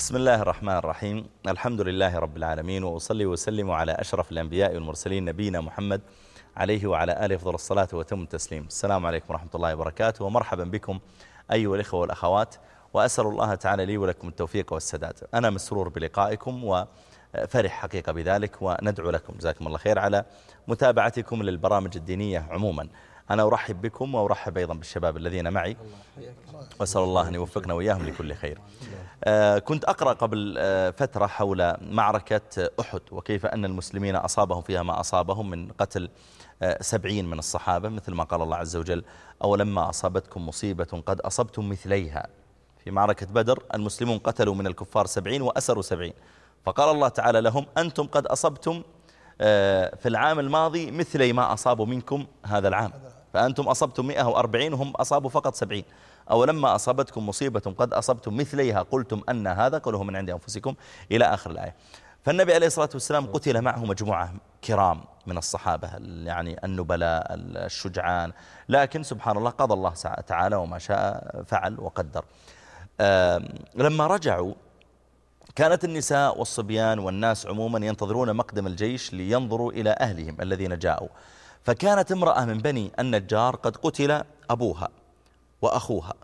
بسم الله الرحمن الرحيم الحمد لله رب العالمين وأصلي وسلم على أشرف الأنبياء والمرسلين نبينا محمد عليه وعلى آله أفضل الصلاة وتم التسليم السلام عليكم ورحمة الله وبركاته ومرحبا بكم أيها الإخوة والأخوات وأسأل الله تعالى لي ولكم التوفيق والسداد أنا مسرور بلقائكم وفرح حقيقة بذلك وندعو لكم جزاكم الله خير على متابعتكم للبرامج الدينية عموما أنا أرحب بكم وأرحب أيضا بالشباب الذين معي. وأسأل الله أن يوفقنا وإياهم لكل خير. آه، كنت أقرأ قبل آه، فترة حول معركة أحد وكيف أن المسلمين أصابهم فيها ما أصابهم من قتل آه، سبعين من الصحابة مثل ما قال الله عز وجل أو لما أصابتكم مصيبة قد أصبتم مثليها. في معركة بدر المسلمون قتلوا من الكفار سبعين وأسروا سبعين. فقال الله تعالى لهم أنتم قد أصبتم في العام الماضي مثلي ما أصابوا منكم هذا العام. فأنتم أصبتم 140 وهم أصابوا فقط 70 أو لما أصابتكم مصيبة قد أصبتم مثليها قلتم أن هذا قلوه من عند أنفسكم. إلى آخر الآية. فالنبي عليه الصلاة والسلام قتل معه مجموعة كرام من الصحابة يعني النبلاء الشجعان. لكن سبحان الله قضى الله تعالى وما شاء فعل وقدر. لما رجعوا كانت النساء والصبيان والناس عموما ينتظرون مقدم الجيش لينظروا إلى أهلهم الذين جاءوا. فكانت امرأة من بني النجار قد قتل أبوها وأخوها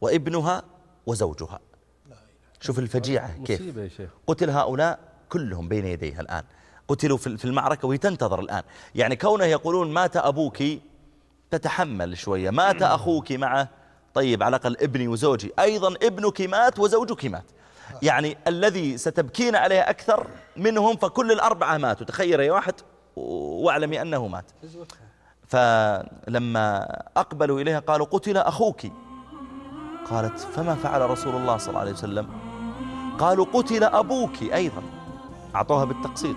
وابنها وزوجها. شوف الفجيعة كيف. قتل هؤلاء كلهم بين يديها الآن. قتلوا في المعركة وهي تنتظر الآن. يعني كونه يقولون مات أبوك تتحمل شوية. مات أخوك معه. طيب على الأقل ابني وزوجي. أيضا ابنك مات وزوجك مات. يعني الذي ستبكين عليه أكثر منهم فكل الأربعة ماتوا. تخيل يا واحد. واعلمي أنه مات. فلما أقبلوا إليها قالوا قتل أخوك. قالت فما فعل رسول الله صلى الله عليه وسلم؟ قالوا قتل أبوك أيضا. أعطوها بالتقسيط.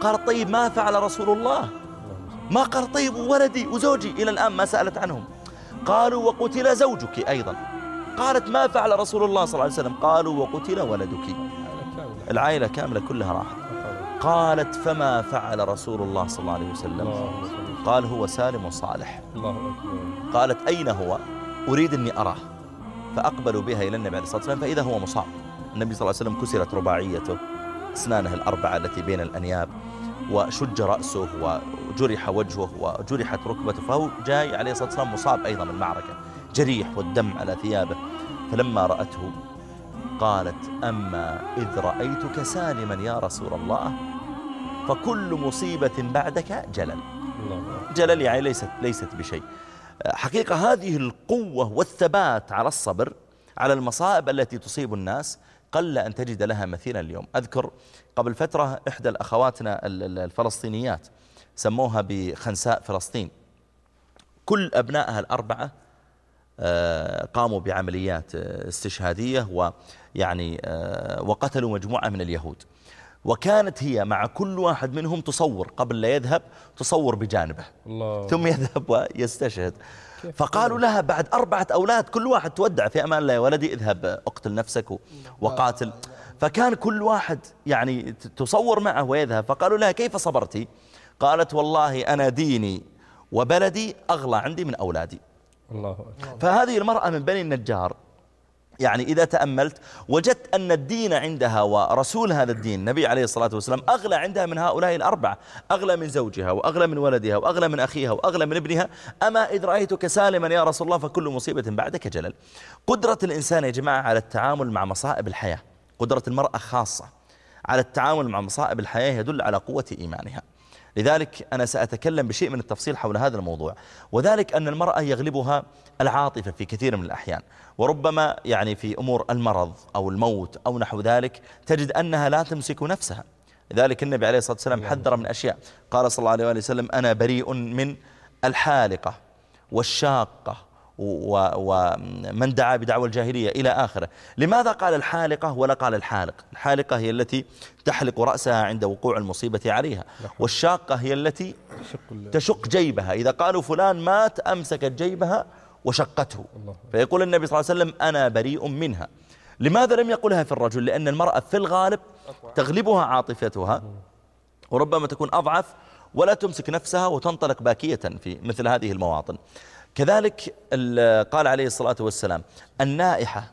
قالت طيب ما فعل رسول الله؟ ما قال طيب ولدي وزوجي إلى الآن ما سألت عنهم. قالوا وقتل زوجك أيضا. قالت ما فعل رسول الله صلى الله عليه وسلم؟ قالوا وقتل ولدك. العائلة كاملة كلها راحت. قالت فما فعل رسول الله صلى الله عليه وسلم. قال هو سالم صالح قالت أين هو؟ أريد أني أراه. فأقبلوا بها إلى النبي عليه الصلاة والسلام فإذا هو مصاب. النبي صلى الله عليه وسلم كسرت رباعيته أسنانه الأربعة التي بين الأنياب وشج رأسه وجرح وجهه وجرحت ركبته فهو جاي عليه الصلاة والسلام مصاب أيضا من المعركة جريح والدم على ثيابه. فلما رأته قالت أما إذ رأيتك سالما يا رسول الله؟ فكل مصيبة بعدك جلل. جلل يعني ليست, ليست بشيء. حقيقة هذه القوة والثبات على الصبر على المصائب التي تصيب الناس قل أن تجد لها مثيلا اليوم. أذكر قبل فترة إحدى الأخواتنا الفلسطينيات سموها بخنساء فلسطين. كل أبنائها الأربعة آه، قاموا بعمليات استشهادية ويعني آه، وقتلوا مجموعة من اليهود. وكانت هي مع كل واحد منهم تصور قبل لا يذهب تصور بجانبه. الله. ثم يذهب ويستشهد. فقالوا لها بعد أربعة أولاد كل واحد تودع في أمان الله يا ولدي اذهب اقتل نفسك وقاتل. فكان كل واحد يعني تصور معه ويذهب. فقالوا لها كيف صبرتي؟ قالت والله أنا ديني وبلدي أغلى عندي من أولادي. الله فهذه المرأة من بني النجار. يعني إذا تأملت وجدت أن الدين عندها ورسول هذا الدين النبي عليه الصلاة والسلام أغلى عندها من هؤلاء الأربعة أغلى من زوجها وأغلى من ولدها وأغلى من أخيها وأغلى من ابنها. أما إذ رأيتك سالما يا رسول الله فكل مصيبة بعدك جلل. قدرة الإنسان يا جماعة على التعامل مع مصائب الحياة قدرة المرأة خاصة على التعامل مع مصائب الحياة يدل على قوة إيمانها. لذلك أنا سأتكلم بشيء من التفصيل حول هذا الموضوع. وذلك أن المرأة يغلبها العاطفة في كثير من الأحيان. وربما يعني في أمور المرض أو الموت أو نحو ذلك تجد أنها لا تمسك نفسها. لذلك النبي عليه الصلاة والسلام حذر من أشياء. قال صلى الله عليه وسلم أنا بريء من الحالقة والشاقة. ومن دعا بدعوى الجاهلية إلى آخره. لماذا قال الحالقة ولا قال الحالق؟ الحالقة هي التي تحلق رأسها عند وقوع المصيبة عليها. والشاقة هي التي تشق جيبها. إذا قالوا فلان مات أمسكت جيبها وشقته. فيقول النبي صلى الله عليه وسلم أنا بريء منها. لماذا لم يقلها في الرجل؟ لأن المرأة في الغالب تغلبها عاطفتها وربما تكون أضعف ولا تمسك نفسها وتنطلق باكية في مثل هذه المواطن. كذلك قال عليه الصلاة والسلام النائحة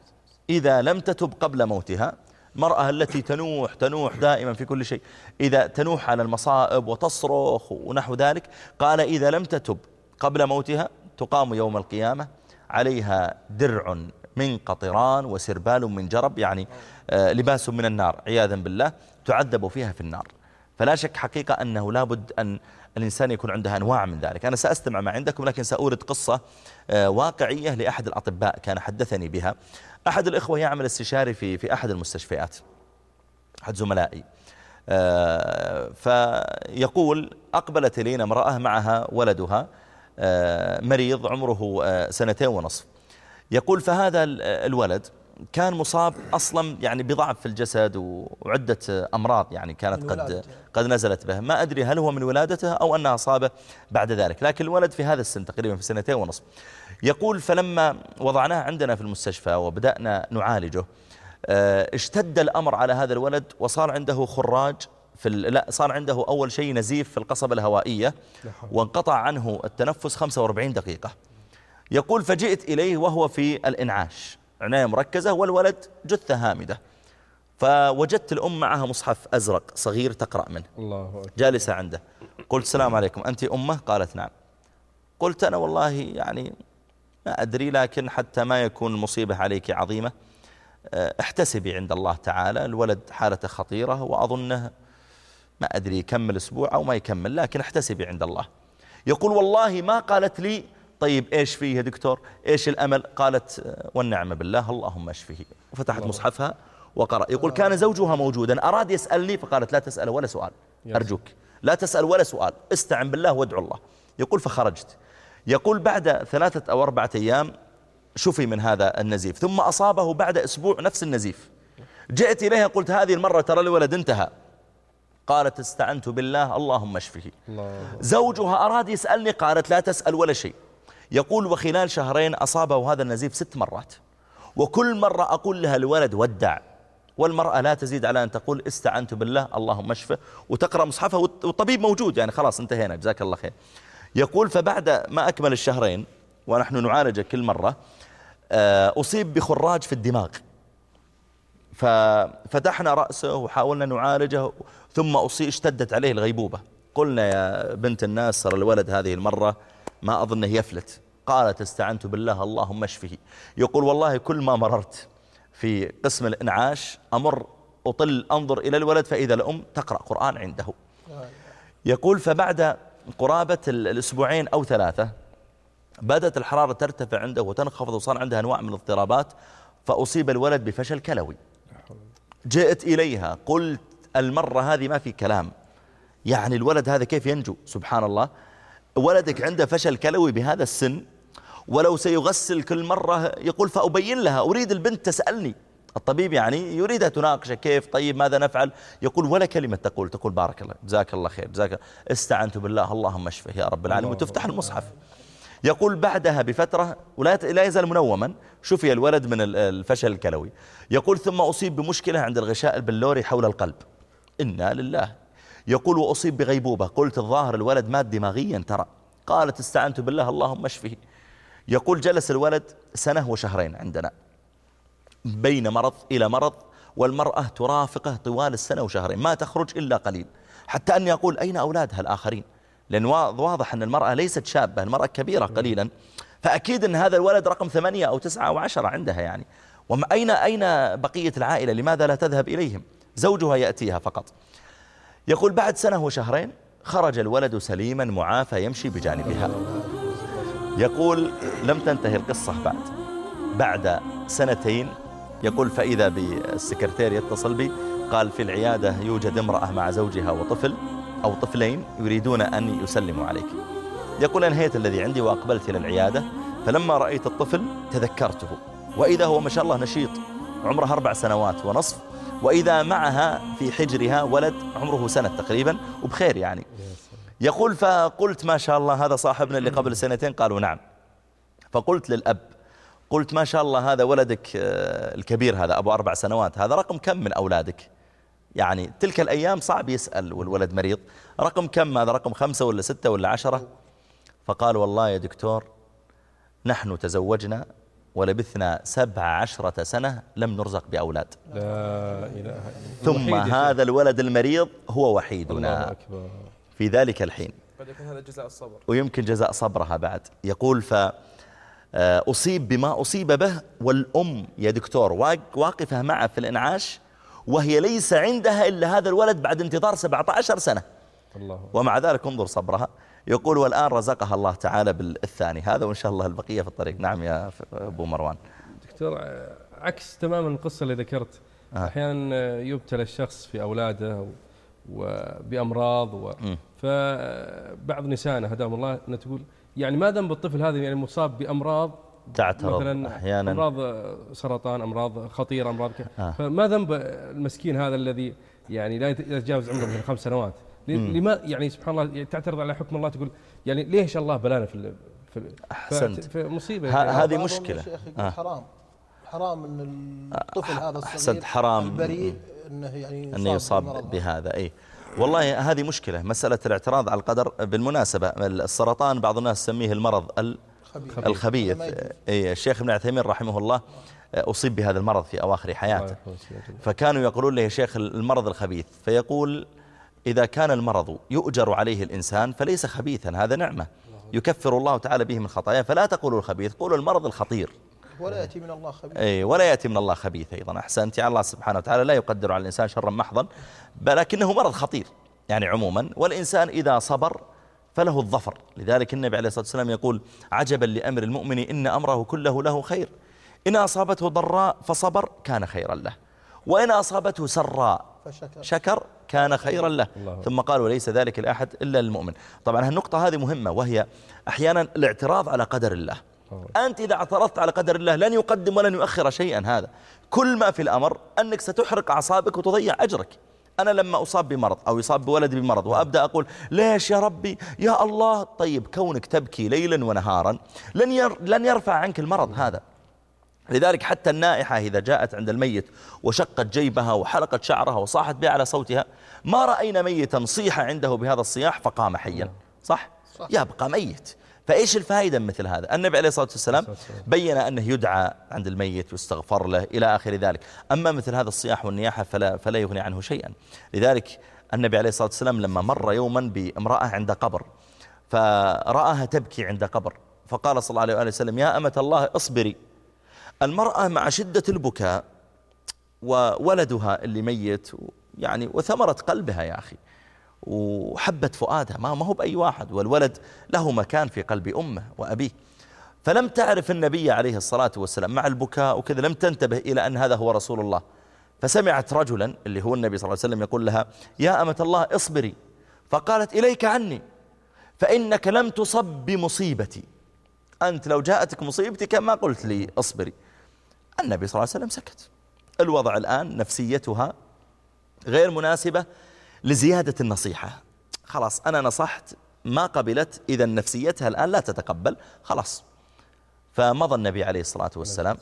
إذا لم تتب قبل موتها المرأة التي تنوح تنوح دائما في كل شيء إذا تنوح على المصائب وتصرخ ونحو ذلك قال إذا لم تتب قبل موتها تقام يوم القيامة عليها درع من قطران وسربال من جرب يعني آه، لباس من النار عياذا بالله تعذب فيها في النار. فلا شك حقيقة أنه لابد أن الإنسان يكون عنده أنواع من ذلك. أنا سأستمع ما عندكم لكن سأورد قصة آه، واقعية لأحد الأطباء كان حدثني بها. أحد الإخوة يعمل استشاري في, في أحد المستشفيات أحد زملائي. آه، فيقول أقبلت إلينا امرأة معها ولدها آه، مريض عمره سنتين ونصف. يقول فهذا الولد كان مصاب أصلا يعني بضعف في الجسد وعدة أمراض يعني كانت قد قد نزلت به. ما أدري هل هو من ولادته أو أنها أصابه بعد ذلك لكن الولد في هذا السن تقريبا في سنتين ونصف. يقول فلما وضعناه عندنا في المستشفى وبدأنا نعالجه آه، اشتد الأمر على هذا الولد وصار عنده خراج في لا صار عنده أول شيء نزيف في القصبة الهوائية وانقطع عنه التنفس 45 دقيقة. يقول فجئت إليه وهو في الإنعاش. عناية مركزة والولد جثة هامدة. فوجدت الأم معها مصحف أزرق صغير تقرأ منه. الله أكبر. جالسة عنده. قلت السلام عليكم أنت أمه؟ قالت نعم. قلت أنا والله يعني ما أدري لكن حتى ما يكون المصيبة عليك عظيمة آه، احتسبي عند الله تعالى. الولد حالته خطيرة وأظنه ما أدري يكمل أسبوع أو ما يكمل لكن احتسبي عند الله. يقول والله ما قالت لي طيب إيش فيه يا دكتور؟ إيش الأمل؟ قالت آه، والنعم بالله اللهم اشفه وفتحت مصحفها وقرأ. يقول كان زوجها موجودا أراد يسألني؟ فقالت لا تسأل ولا سؤال أرجوك لا تسأل ولا سؤال استعن بالله وادعو الله. يقول فخرجت. يقول بعد ثلاثة أو أربعة أيام شفي من هذا النزيف ثم أصابه بعد أسبوع نفس النزيف. جئت إليها قلت هذه المرة ترى الولد انتهى. قالت استعنت بالله اللهم اشفه زوجها أراد يسألني؟ قالت لا تسأل ولا شيء. يقول وخلال شهرين أصابه هذا النزيف ست مرات وكل مرة أقول لها الولد ودع والمرأة لا تزيد على أن تقول استعنت بالله اللهم اشفه وتقرأ مصحفها والطبيب موجود يعني خلاص انتهينا جزاك الله خير. يقول فبعد ما أكمل الشهرين ونحن نعالجه كل مرة آه، أصيب بخراج في الدماغ. ففتحنا رأسه وحاولنا نعالجه ثم أصيب اشتدت عليه الغيبوبة. قلنا يا بنت الناس صار الولد هذه المرة ما أظنه يفلت. قالت استعنت بالله اللهم اشفه. يقول والله كل ما مررت في قسم الإنعاش أمر أطل أنظر إلى الولد فإذا الأم تقرأ قرآن عنده. يقول فبعد قرابة الأسبوعين أو ثلاثة بدأت الحرارة ترتفع عنده وتنخفض وصار عنده أنواع من الاضطرابات فأصيب الولد بفشل كلوي. جئت إليها قلت المرة هذه ما في كلام. يعني الولد هذا كيف ينجو؟ سبحان الله. ولدك عنده فشل كلوي بهذا السن ولو سيغسل كل مرة يقول فأبين لها أريد البنت تسألني. الطبيب يعني يريدها تناقشه كيف طيب ماذا نفعل؟ يقول ولا كلمة تقول تقول بارك الله جزاك الله خير جزاك استعنت بالله اللهم اشفه يا رب العالمين. وتفتح المصحف. يقول بعدها بفترة ولا لا يزال منوما شفي الولد من الفشل الكلوي. يقول ثم أصيب بمشكلة عند الغشاء البلوري حول القلب. إنا لله. يقول وأصيب بغيبوبة. قلت الظاهر الولد مات دماغيا ترى. قالت استعنت بالله اللهم اشفه يقول جلس الولد سنة وشهرين عندنا. بين مرض إلى مرض والمرأة ترافقه طوال السنة وشهرين. ما تخرج إلا قليل. حتى أني أقول أين أولادها الآخرين؟ لأن واضح أن المرأة ليست شابة المرأة كبيرة قليلا. فأكيد أن هذا الولد رقم ثمانية أو تسعة أو عشرة عندها يعني. أين أين بقية العائلة؟ لماذا لا تذهب إليهم؟ زوجها يأتيها فقط. يقول بعد سنة وشهرين خرج الولد سليما معافى يمشي بجانبها. يقول لم تنتهي القصة بعد. بعد سنتين يقول فإذا بالسكرتير يتصل بي قال في العيادة يوجد امرأة مع زوجها وطفل أو طفلين يريدون أن يسلموا عليك. يقول أنهيت الذي عندي وأقبلت إلى العيادة فلما رأيت الطفل تذكرته. وإذا هو ما شاء الله نشيط عمره أربع سنوات ونصف وإذا معها في حجرها ولد عمره سنة تقريبا وبخير يعني. يقول فقلت ما شاء الله هذا صاحبنا اللي قبل سنتين قالوا نعم. فقلت للأب قلت ما شاء الله هذا ولدك آه، الكبير هذا أبو أربع سنوات هذا رقم كم من أولادك؟ يعني تلك الأيام صعب يسأل والولد مريض رقم كم؟ هذا رقم خمسة ولا ستة ولا عشرة؟ فقال والله يا دكتور نحن تزوجنا ولبثنا سبع عشرة سنة لم نرزق بأولاد. لا إله إلا ثم هذا الولد المريض هو وحيدنا. في ذلك الحين. قد يكون هذا جزاء الصبر. ويمكن جزاء صبرها بعد. يقول ف آه، أصيب بما أصيب به والأم. يا دكتور واقفة معه في الإنعاش وهي ليس عندها إلا هذا الولد بعد انتظار 17 سنة. الله. ومع ذلك انظر صبرها. يقول والآن رزقها الله تعالى بالثاني. هذا وإن شاء الله البقية في الطريق. نعم يا أبو مروان. دكتور عكس تماما القصة اللي ذكرت. آه. أحيانا يبتلى الشخص في أولاده وبأمراض و... فبعض نسائنا هداهم الله أنها تقول يعني ما ذنب الطفل هذا يعني مصاب بأمراض؟ تعترض مثلا أحيانا. أمراض سرطان أمراض خطيرة أمراض آه. فما ذنب المسكين هذا الذي يعني لا يتجاوز عمره من خمس سنوات؟ لما يعني سبحان الله يعني تعترض على حكم الله تقول يعني ليش الله بلانا في في أحسنت. في مصيبة؟ يعني هذه مشكلة. آه. حرام. حرام إن الطفل هذا الصغير احسنت حرام. البريء إنه يعني إنه يصاب بهذا. اي والله هذه مشكلة مسألة الاعتراض على القدر. بالمناسبة السرطان بعض الناس يسميه المرض الخبيث. اي الشيخ ابن عثيمين رحمه الله أصيب بهذا المرض في أواخر حياته. فكانوا يقولون له يا شيخ المرض الخبيث. فيقول إذا كان المرض يؤجر عليه الإنسان فليس خبيثا هذا نعمة. يكفر الله تعالى به من خطاياه. فلا تقولوا الخبيث قولوا المرض الخطير. ولا يأتي من الله خبيث. أي ولا يأتي من الله خبيث أيضا. أحسنت يعني الله سبحانه وتعالى لا يقدر على الإنسان شرا محضا ولكنه مرض خطير. يعني عموما والإنسان إذا صبر فله الظفر. لذلك النبي عليه الصلاة والسلام يقول عجبا لأمر المؤمن إن أمره كله له خير. إن أصابته ضراء فصبر كان خيرا له. وإن أصابته سراء فشكر شكر كان خيرا له. ثم قال وليس ذلك لأحد إلا للمؤمن طبعا هالنقطة هذه مهمة وهي أحيانا الاعتراض على قدر الله. أنت إذا اعترضت على قدر الله لن يقدم ولن يؤخر شيئا هذا. كل ما في الأمر أنك ستحرق أعصابك وتضيع أجرك. أنا لما أصاب بمرض أو يصاب بولدي بمرض وأبدأ أقول ليش يا ربي؟ يا الله. طيب كونك تبكي ليلا ونهارا لن, لن يرفع عنك المرض هذا. لذلك حتى النائحة إذا جاءت عند الميت وشقت جيبها وحلقت شعرها وصاحت بها على صوتها ما رأينا ميتا صيح عنده بهذا الصياح فقام حيا. صح؟ صح. يبقى ميت. فإيش الفائدة مثل هذا؟ النبي عليه الصلاة والسلام بين أنه يدعى عند الميت ويستغفر له إلى آخر ذلك. أما مثل هذا الصياح والنياحة فلا, فلا يغني عنه شيئا. لذلك النبي عليه الصلاة والسلام لما مر يوما بامرأة عند قبر فرآها تبكي عند قبر فقال صلى الله عليه وسلم يا أمة الله اصبري. المرأة مع شدة البكاء وولدها اللي ميت يعني وثمرة قلبها يا أخي وحبت فؤادها ما ما هو بأي واحد والولد له مكان في قلب أمه وأبيه. فلم تعرف النبي عليه الصلاة والسلام مع البكاء وكذا لم تنتبه إلى أن هذا هو رسول الله. فسمعت رجلا اللي هو النبي صلى الله عليه وسلم يقول لها يا أمة الله اصبري. فقالت إليك عني. فإنك لم تصب بمصيبتي. أنت لو جاءتك مصيبتي كما قلت لي اصبري. النبي صلى الله عليه وسلم سكت. الوضع الآن نفسيتها غير مناسبة لزيادة النصيحة. خلاص أنا نصحت ما قبلت إذا نفسيتها الآن لا تتقبل. خلاص. فمضى النبي عليه الصلاة والسلام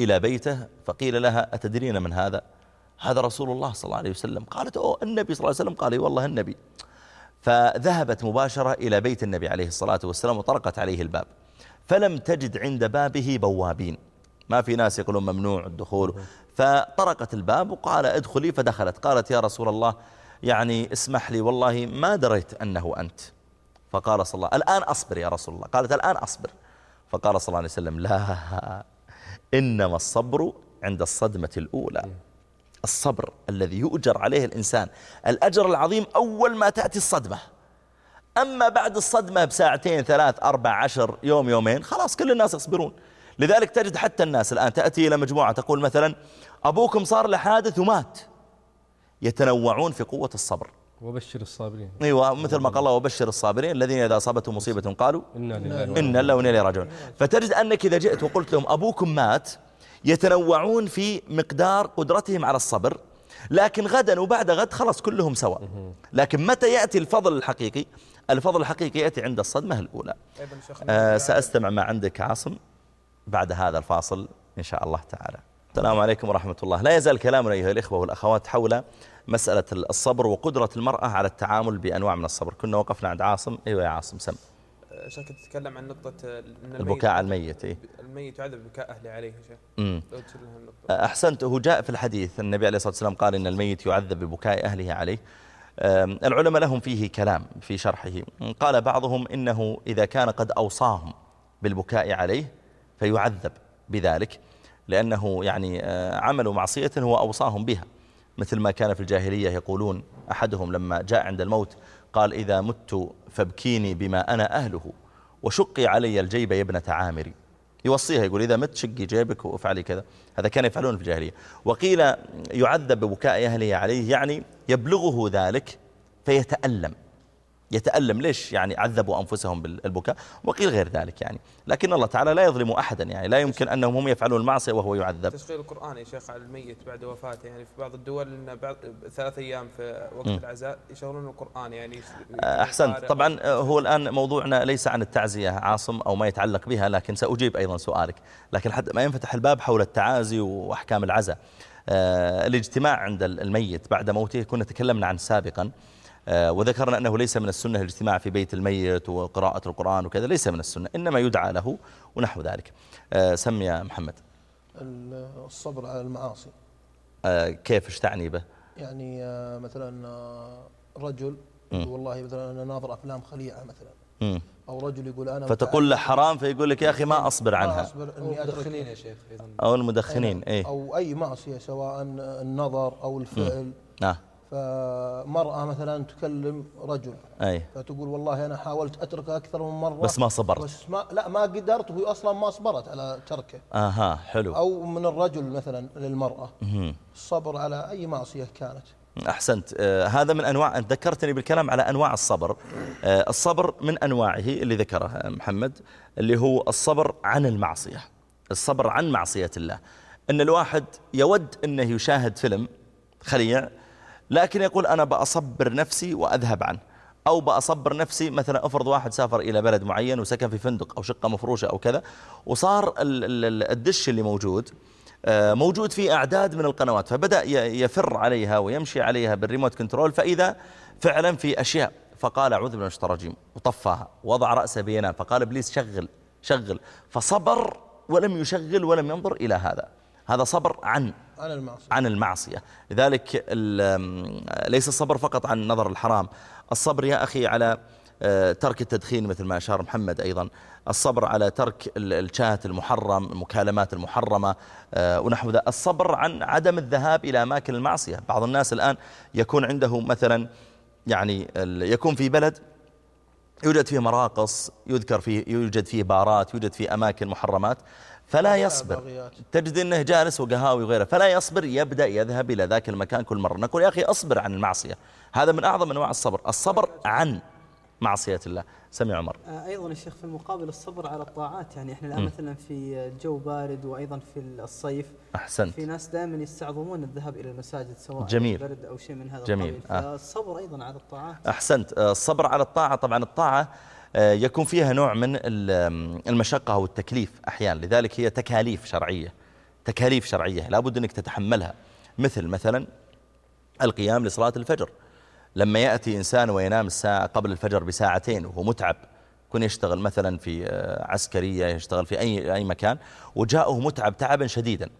إلى بيته فقيل لها أتدرين من هذا؟ هذا رسول الله صلى الله عليه وسلم. قالت أوه النبي صلى الله عليه وسلم قال والله النبي. فذهبت مباشرة إلى بيت النبي عليه الصلاة والسلام وطرقت عليه الباب. فلم تجد عند بابه بوابين. ما في ناس يقولون ممنوع الدخول. فطرقت الباب وقال ادخلي فدخلت. قالت يا رسول الله يعني اسمح لي والله ما دريت أنه أنت. فقال صلى الله الآن أصبر يا رسول الله. قالت الآن أصبر. فقال صلى الله عليه وسلم لا إنما الصبر عند الصدمة الأولى. الصبر الذي يؤجر عليه الإنسان. الأجر العظيم أول ما تأتي الصدمة. أما بعد الصدمة بساعتين ثلاث أربع عشر يوم يومين خلاص كل الناس يصبرون. لذلك تجد حتى الناس الآن تأتي إلى مجموعة تقول مثلا أبوكم صار له حادث ومات. يتنوعون في قوة الصبر. وبشر الصابرين. إيوه مثل ما قال الله وبشر الصابرين الذين إذا أصابتهم مصيبة قالوا ان الله وإنا إليه راجعون. فتجد أنك إذا جئت وقلت لهم أبوكم مات يتنوعون في مقدار قدرتهم على الصبر لكن غدا وبعد غد خلاص كلهم سواء. لكن متى يأتي الفضل الحقيقي؟ الفضل الحقيقي يأتي عند الصدمة الأولى. آه سأستمع ما عندك عاصم. بعد هذا الفاصل إن شاء الله تعالى. السلام عليكم ورحمة الله. لا يزال كلامنا أيها الإخوة والأخوات حول مسألة الصبر وقدرة المرأة على التعامل بأنواع من الصبر. كنا وقفنا عند عاصم. أيوة يا عاصم سم. شكل تتكلم عن نقطة البكاء على الميت إيه؟ الميت يعذب بكاء أهله عليه شيخ. لو أحسنت. هو جاء في الحديث النبي عليه الصلاة والسلام قال إن الميت يعذب ببكاء أهله عليه. العلماء لهم فيه كلام في شرحه. قال بعضهم إنه إذا كان قد أوصاهم بالبكاء عليه فيعذب بذلك لأنه يعني آه، عملوا معصية هو أوصاهم بها. مثل ما كان في الجاهلية يقولون أحدهم لما جاء عند الموت قال إذا مت فابكيني بما أنا أهله وشقي علي الجيب يا ابنة عامري. يوصيها يقول إذا مت شقي جيبك وافعلي كذا. هذا كان يفعلون في الجاهلية. وقيل يعذب ببكاء أهله عليه يعني يبلغه ذلك فيتألم. يتألم ليش؟ يعني عذبوا أنفسهم بالبكاء وقيل غير ذلك يعني. لكن الله تعالى لا يظلم أحدا يعني لا يمكن أنهم هم يفعلون المعصية وهو يعذب. تشغيل القرآن يا شيخ على الميت بعد وفاته يعني في بعض الدول إن بعد ثلاث أيام في وقت م. العزاء يشغلون القرآن يعني. أحسنت. طبعا هو الآن موضوعنا ليس عن التعزية عاصم أو ما يتعلق بها لكن سأجيب أيضا سؤالك. لكن حتى ما ينفتح الباب حول التعازي وأحكام العزاء. آه، الاجتماع عند الميت بعد موته كنا تكلمنا عن سابقا. آه، وذكرنا أنه ليس من السنة الاجتماع في بيت الميت وقراءة القرآن وكذا ليس من السنة إنما يدعى له ونحو ذلك. آه، سمي يا محمد. الصبر على المعاصي. آه، كيف إيش تعني به؟ يعني مثلا رجل والله مثلا أنا ناظر أفلام خليعة مثلا. أو رجل يقول أنا فتقول له حرام فيقول لك يا أخي ما أصبر عنها. أصبر أني المدخنين يا شيخ أو المدخنين إيه. أو أي معصية سواء النظر أو الفعل. آه. فمرأة مثلا تكلم رجل أي. فتقول والله أنا حاولت أتركه أكثر من مرة بس ما صبرت. بس ما لا ما قدرت وهي أصلا ما صبرت على تركه. أها حلو. أو من الرجل مثلا للمرأة. الصبر على أي معصية كانت. أحسنت. آه هذا من أنواع أنت ذكرتني بالكلام على أنواع الصبر. آه الصبر من أنواعه اللي ذكره محمد اللي هو الصبر عن المعصية. الصبر عن معصية الله. أن الواحد يود أنه يشاهد فيلم خليع لكن يقول أنا بأصبر نفسي وأذهب عنه. أو بأصبر نفسي مثلا أفرض واحد سافر إلى بلد معين وسكن في فندق أو شقة مفروشة أو كذا وصار الدش اللي موجود آه، موجود فيه أعداد من القنوات فبدأ يفر عليها ويمشي عليها بال remote control فإذا فعلا في أشياء فقال أعوذ بالله من الرجيم وطفاها وضع رأسه بينام فقال إبليس شغل شغل فصبر ولم يشغل ولم ينظر إلى هذا. هذا صبر عن عن المعصية, عن المعصية. لذلك ليس الصبر فقط عن نظر الحرام. الصبر يا أخي على آه، ترك التدخين مثل ما أشار محمد أيضا. الصبر على ترك الشات المحرم المكالمات المحرمة آه، ونحو ذا. الصبر عن عدم الذهاب إلى أماكن المعصية. بعض الناس الآن يكون عنده مثلا يعني يكون في بلد يوجد فيه مراقص يذكر فيه يوجد فيه بارات يوجد فيه أماكن محرمات فلا يصبر. تجد أنه جالس وقهاوي وغيره فلا يصبر يبدأ يذهب إلى ذاك المكان كل مرة. نقول يا أخي أصبر عن المعصية. هذا من أعظم أنواع الصبر. الصبر عن معصية الله. سمع عمر. آه، أيضا الشيخ في المقابل الصبر على الطاعات يعني إحنا الآن مثلا في الجو بارد وأيضا في الصيف أحسنت. في ناس دائما يستعظمون الذهاب إلى المساجد سواء جميل. برد أو شيء من هذا جميل. آه. فالصبر أيضا على الطاعات. أحسنت. آه، الصبر على الطاعة. طبعا الطاعة آه، يكون فيها نوع من المشقة أو التكليف أحيانا. لذلك هي تكاليف شرعية. تكاليف شرعية. لابد أنك تتحملها. مثل مثلا القيام لصلاة الفجر. لما يأتي إنسان وينام الساعة قبل الفجر بساعتين وهو متعب يكون يشتغل مثلا في آه، عسكرية يشتغل في أي, أي مكان وجاءه متعب تعبا شديدا.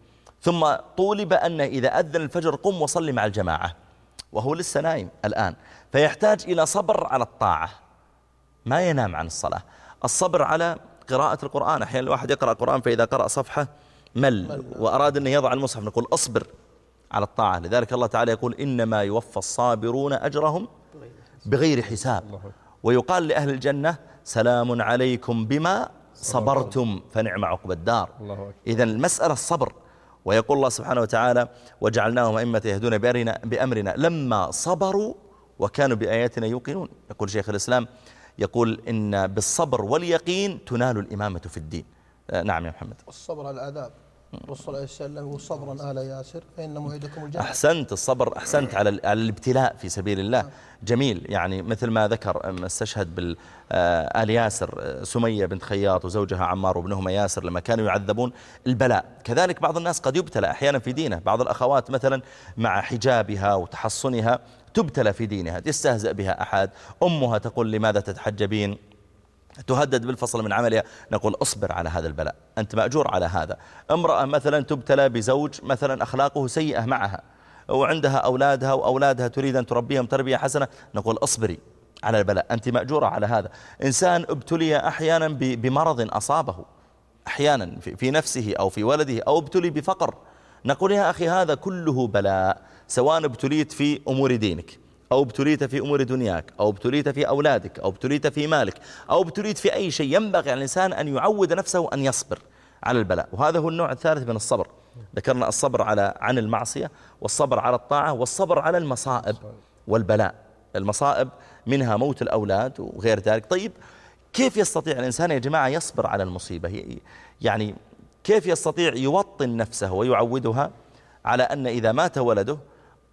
ثم طولب أن إذا أذن الفجر قم وصلي مع الجماعة وهو لسه نايم الآن. فيحتاج إلى صبر على الطاعة ما ينام عن الصلاة. الصبر على قراءة القرآن. أحيانا الواحد يقرأ القرآن فإذا قرأ صفحة مل. وأراد أن يضع المصحف نقول أصبر. على الطاعة. لذلك الله تعالى يقول إنما يوفى الصابرون أجرهم بغير حساب. ويقال لأهل الجنة سلام عليكم بما صبرتم فنعم عقب الدار. إذا المسألة الصبر. ويقول الله سبحانه وتعالى وجعلناهم أئمة يهدون بأمرنا. لما صبروا وكانوا بآياتنا يوقنون. يقول شيخ الإسلام يقول إن بالصبر واليقين تنال الإمامة في الدين. آه، نعم يا محمد. والصبر على العذاب الرسول عليه السلام يقول صبرا آل ياسر فإن موعدكم الجنة أحسنت الصبر أحسنت على الابتلاء في سبيل الله. جميل يعني مثل ما ذكر استشهد بالآل آه، ياسر آه، سمية بنت خياط وزوجها عمار وابنهما ياسر لما كانوا يعذبون البلاء. كذلك بعض الناس قد يبتلى أحيانا في دينه. بعض الأخوات مثلا مع حجابها وتحصنها تبتلى في دينها يستهزأ بها أحد. أمها تقول لماذا تتحجبين؟ تهدد بالفصل من عملها. نقول اصبر على هذا البلاء. أنت مأجور على هذا. امرأة مثلا تبتلى بزوج مثلا أخلاقه سيئة معها وعندها أولادها وأولادها تريد أن تربيهم تربية حسنة. نقول اصبري على البلاء. أنت مأجورة على هذا. إنسان ابتلي أحيانا بمرض أصابه. أحيانا في نفسه أو في ولده أو ابتلي بفقر. نقول يا أخي هذا كله بلاء سواء ابتليت في أمور دينك. أو ابتليت في أمور دنياك أو ابتليت في أولادك أو ابتليت في مالك أو ابتليت في أي شيء ينبغي على الإنسان أن يعود نفسه أن يصبر على البلاء. وهذا هو النوع الثالث من الصبر. ذكرنا الصبر على عن المعصية والصبر على الطاعة والصبر على المصائب والبلاء. المصائب منها موت الأولاد وغير ذلك. طيب كيف يستطيع الإنسان يا جماعة يصبر على المصيبة؟ يعني كيف يستطيع يوطن نفسه ويعودها على أن إذا مات ولده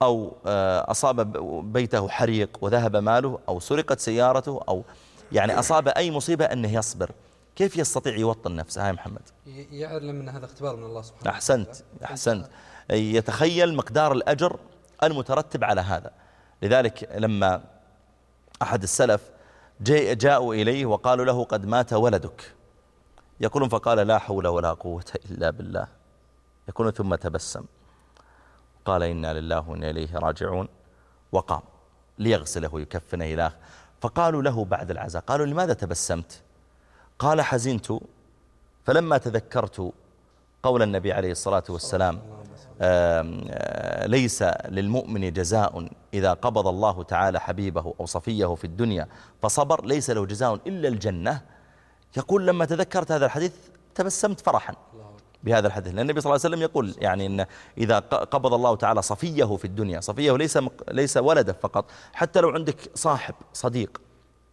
أو آه، أصاب بيته حريق وذهب ماله أو سرقت سيارته أو يعني أصاب أي مصيبة أنه يصبر. كيف يستطيع يوطن نفسه؟ هاي محمد. يعلم أن هذا اختبار من الله سبحانه أحسنت أحسنت. يتخيل مقدار الأجر المترتب على هذا. لذلك لما أحد السلف جاءوا إليه وقالوا له قد مات ولدك. يقولون فقال لا حول ولا قوة إلا بالله. يقولون ثم تبسم. قال إنا لله وإنا إليه راجعون. وقام ليغسله ويكفنه إلى فقالوا له بعد العزاء قالوا لماذا تبسمت؟ قال حزنت. فلما تذكرت قول النبي عليه الصلاة والسلام آه، ليس للمؤمن جزاء إذا قبض الله تعالى حبيبه أو صفيه في الدنيا فصبر ليس له جزاء إلا الجنة. يقول لما تذكرت هذا الحديث تبسمت فرحا. بهذا الحديث. لأن النبي صلى الله عليه وسلم يقول يعني إن إذا قبض الله تعالى صفيه في الدنيا صفيه ليس ليس ولده فقط حتى لو عندك صاحب صديق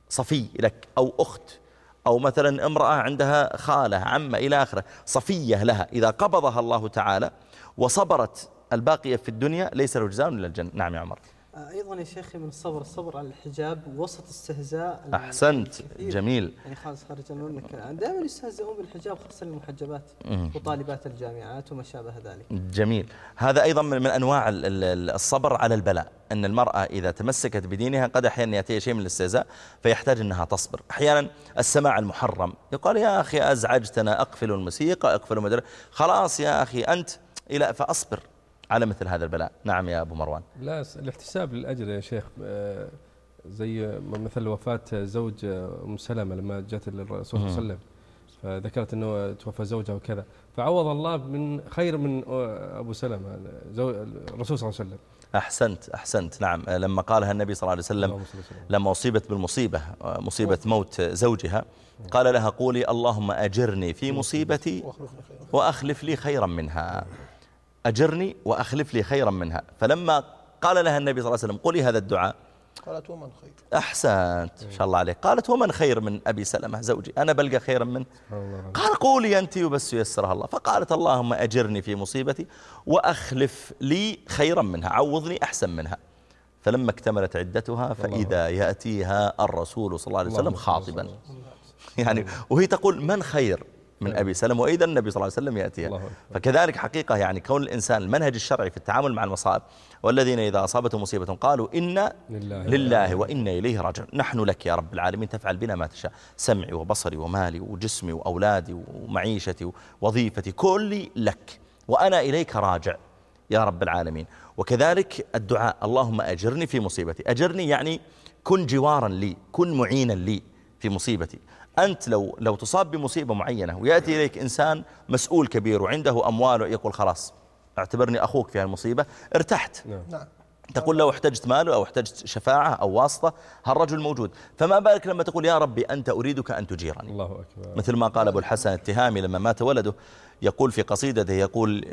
صفي لك أو أخت أو مثلا امرأة عندها خالة عمة إلى آخره صفية لها. إذا قبضها الله تعالى وصبرت الباقية في الدنيا ليس له جزاء إلا الجنة. نعم يا عمر. أيضا يا شيخي من الصبر الصبر على الحجاب وسط استهزاء أحسنت. جميل. يعني خالص خارج انك دائما يستهزئون بالحجاب خاصة المحجبات وطالبات الجامعات وما شابه ذلك. جميل. هذا أيضا من, من أنواع الصبر على البلاء أن المرأة إذا تمسكت بدينها قد أحيانا يأتي شيء من الاستهزاء فيحتاج إنها تصبر. أحيانا السماع المحرم يقال يا أخي أزعجتنا اقفل الموسيقى اقفل المدر خلاص يا أخي أنت إلى فأصبر. على مثل هذا البلاء. نعم يا أبو مروان. لا الاحتساب للأجر يا شيخ زي مثل وفاة زوج أم سلمة لما جاءت للرسول صلى الله عليه وسلم فذكرت أنه توفى زوجها وكذا. فعوض الله من خير من أبو سلمة الرسول صلى الله عليه وسلم. أحسنت أحسنت. نعم. لما قالها النبي صلى الله عليه وسلم لما أصيبت بالمصيبة مصيبة موت زوجها قال لها قولي اللهم أجرني في مصيبتي وأخلف لي خيرا منها. أجرني وأخلف لي خيرا منها. فلما قال لها النبي صلى الله عليه وسلم قولي هذا الدعاء. قالت ومن خير. أحسنت. إن شاء الله عليك. قالت ومن خير من أبي سلمة زوجي؟ أنا بلقى خيرا منه. قال قولي أنت وبس يسرها الله. فقالت اللهم أجرني في مصيبتي وأخلف لي خيرا منها. عوضني أحسن منها. فلما اكتملت عدتها فإذا يأتيها الرسول صلى الله عليه وسلم. خاطبا. يعني وهي تقول من خير؟ من نعم. أبي سلم وإذا النبي صلى الله عليه وسلم يأتيها فكذلك حقيقة يعني كون الإنسان المنهج الشرعي في التعامل مع المصائب والذين إذا أصابتهم مصيبة قالوا إنا لله, لله وإنا إليه راجعون. نحن لك يا رب العالمين تفعل بنا ما تشاء. سمعي وبصري ومالي وجسمي وأولادي ومعيشتي ووظيفتي كلي لك وأنا إليك راجع يا رب العالمين. وكذلك الدعاء اللهم أجرني في مصيبتي. أجرني يعني كن جوارا لي كن معينا لي في مصيبتي. أنت لو لو تصاب بمصيبة معينة ويأتي إليك إنسان مسؤول كبير وعنده أموال ويقول خلاص اعتبرني أخوك في هالمصيبة ارتحت. نعم. نعم. تقول لو احتجت ماله أو احتجت شفاعة أو واسطة هالرجل موجود. فما بالك لما تقول يا ربي أنت أريدك أن تجيرني؟ الله أكبر. مثل ما قال أبو الحسن التهامي لما مات ولده يقول في قصيدته يقول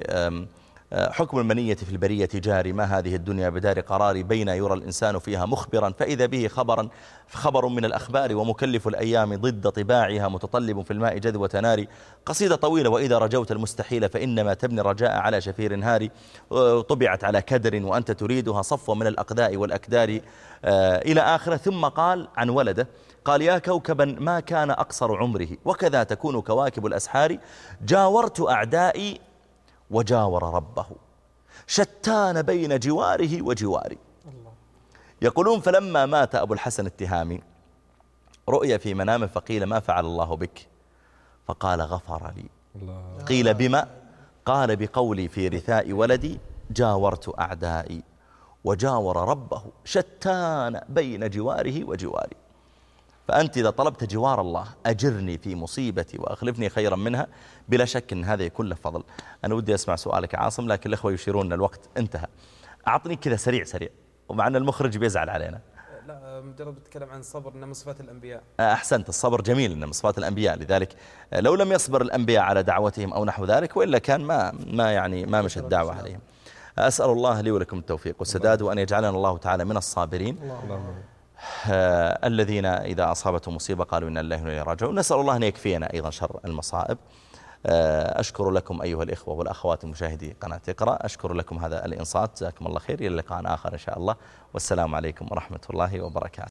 حكم المنية في البرية جاري. ما هذه الدنيا بدار قرار بين يرى الإنسان فيها مخبرا؟ فإذا به خبرا خبر من الأخبار ومكلف الأيام ضد طباعها متطلب في الماء جذوة نار قصيدة طويلة وإذا رجوت المستحيل فإنما تبني الرجاء على شفير هاري. طبعت على كدر وأنت تريدها صفوة من الأقداء والأكدار. آه، إلى آخره ثم قال عن ولده قال يا كوكبا ما كان أقصر عمره؟ وكذا تكون كواكب الأسحار. جاورت أعدائي وجاور ربه شتان بين جواره وجواري. يقولون فلما مات أبو الحسن التهامي رؤيا في منامه فقيل ما فعل الله بك؟ فقال غفر لي. الله. قيل بما؟ قال بقولي في رثاء ولدي جاورت أعدائي وجاور ربه شتان بين جواره وجواري. فأنت إذا طلبت جوار الله أجرني في مصيبتي وأخلفني خيرا منها بلا شك أن هذا يكون له فضل. أنا ودي أسمع سؤالك عاصم لكن الأخوة يشيرون أن الوقت انتهى. أعطني كذا سريع سريع ومع أن المخرج بيزعل علينا. لا مجرد بتكلم عن الصبر إنه من صفات الأنبياء. أحسنت الصبر جميل إنه من صفات الأنبياء. لذلك لو لم يصبر الأنبياء على دعوتهم أو نحو ذلك وإلا كان ما ما يعني ما مشت الدعوة عليهم. أسأل الله لي ولكم التوفيق والسداد وأن يجعلنا الله تعالى من الصابرين. اللهم الذين إذا أصابتهم مصيبة قالوا إن الله إليه راجعون. نسأل الله أن يكفينا أيضا شر المصائب. آه، أشكر لكم أيها الإخوة والأخوات مشاهدي قناة اقرأ. أشكر لكم هذا الإنصات. جزاكم الله خير. إلى لقاء آخر إن شاء الله. والسلام عليكم ورحمة الله وبركاته.